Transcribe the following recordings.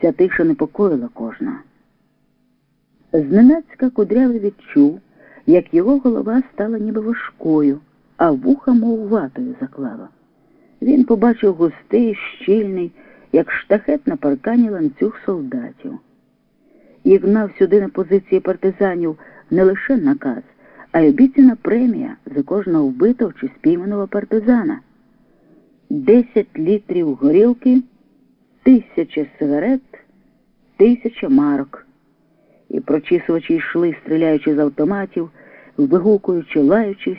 Ця тиша непокоїла кожного. Зненацька кудрявий відчув, як його голова стала ніби важкою, а вуха мов ватою заклала. Він побачив густий, щільний, як штахет на паркані ланцюг солдатів. І гнав сюди на позиції партизанів не лише наказ, а й обіцяна премія за кожного вбитого чи спійманого партизана. Десять літрів горілки, тисяча сигарет, тисяча марок. І прочісувачі йшли, стріляючи з автоматів, вигукуючи, лаючись,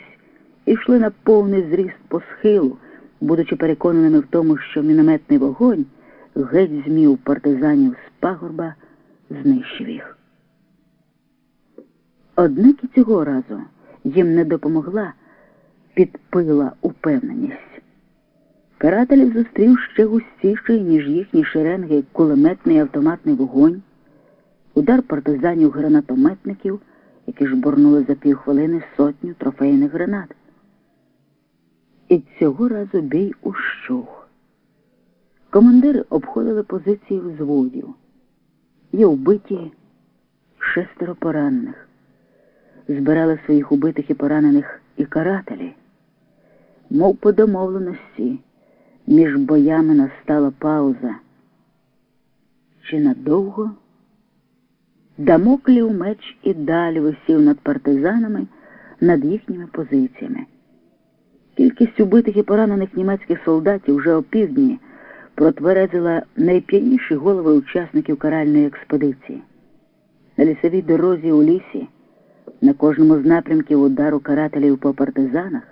і йшли на повний зріст по схилу, будучи переконаними в тому, що мінометний вогонь геть змів партизанів з пагорба, знищив їх. Однак і цього разу їм не допомогла підпила упевненість. Карателів зустрів ще густіший, ніж їхні шеренги, кулеметний автоматний вогонь, удар партизанів гранатометників, які жбурнули за півхвилини сотню трофейних гранат. І цього разу бій ущух. Командири обходили позиції взводів. Є вбиті шестеро поранених. Збирали своїх убитих і поранених і карателі. Мов по домовленості, між боями настала пауза. Чи надовго? Дамоклів меч і далі висів над партизанами, над їхніми позиціями. Кількість убитих і поранених німецьких солдатів вже опівдні протверезила найп'яніші голови учасників каральної експедиції. На лісовій дорозі у лісі, на кожному з напрямків удару карателів по партизанах,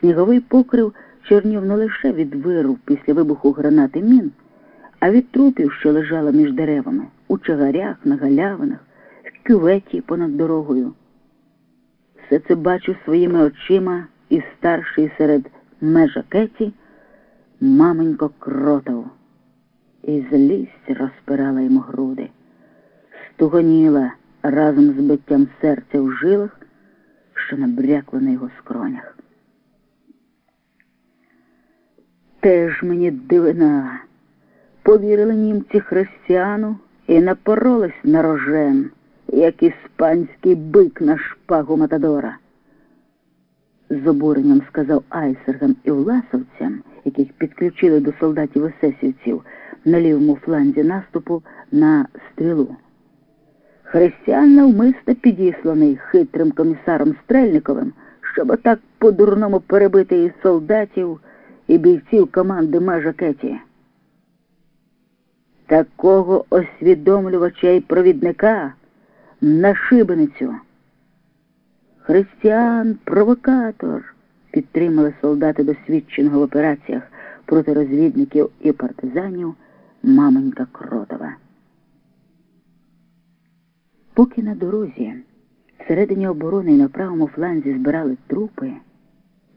сніговий покрив чорнів не лише від виру після вибуху гранати мін, а від трупів, що лежали між деревами, у чагарях, на галявинах, в кюветі понад дорогою. Все це бачу своїми очима і старший серед межакеті маменько кротов. І злість розпирала йому груди, стугоніла разом з биттям серця в жилах, що набрякло на його скронях. Теж мені дивина. Повірили німці християну і напоролись на рожен, як іспанський бик на шпагу Матадора. З обуренням сказав айсергам і власовцям, яких підключили до солдатів есесівців на лівому фланзі наступу на стрілу. Християн навмисно підісланий хитрим комісаром Стрельниковим, щоб отак по-дурному перебити і солдатів, і бійців команди межа Кеті. Такого освідомлювача і провідника на шибеницю. Християн провокатор, підтримали солдати досвідченого в операціях проти розвідників і партизанів маменька Кротова. Поки на дорозі, всередині оборони і на правому фланзі збирали трупи,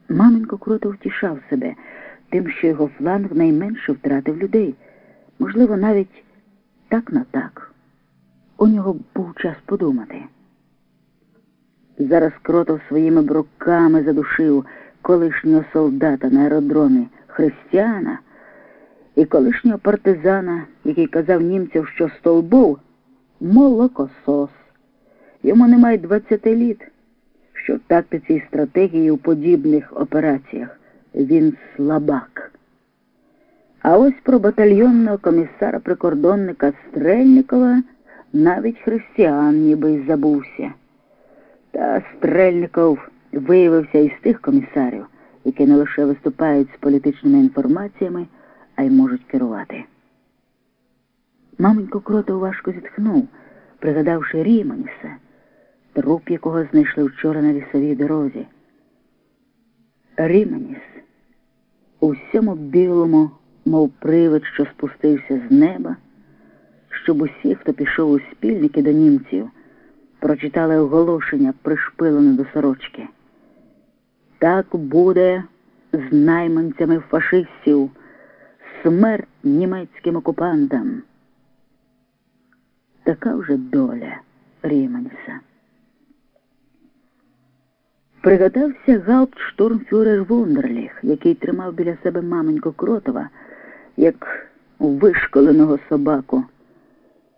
маменько Кротов втішав себе тим, що його фланг найменше втратив людей, можливо, навіть так на так. У нього був час подумати. Зараз кротов своїми бруками задушив колишнього солдата на аеродромі християна і колишнього партизана, який казав німцям, що столбов молокосос. Йому немає 20 літ, що в тактиці і стратегії у подібних операціях він слабак. А ось про батальйонного комісара прикордонника Стрельникова навіть християн ніби й забувся. Та Стрельников виявився із тих комісарів, які не лише виступають з політичними інформаціями, а й можуть керувати. Маменько Кротов важко зітхнув, пригадавши Ріманіса, труп якого знайшли вчора на лісовій дорозі. Ріманіс у всьому білому, мов привид, що спустився з неба, щоб усі, хто пішов у спільники до німців, прочитали оголошення, пришпилене до сорочки. Так буде з найманцями фашистів, смерть німецьким окупантам. Така вже доля Ріманса. Пригадався гауптштурмфюрер Вундерліх, який тримав біля себе маменьку Кротова, як вишколеного собаку.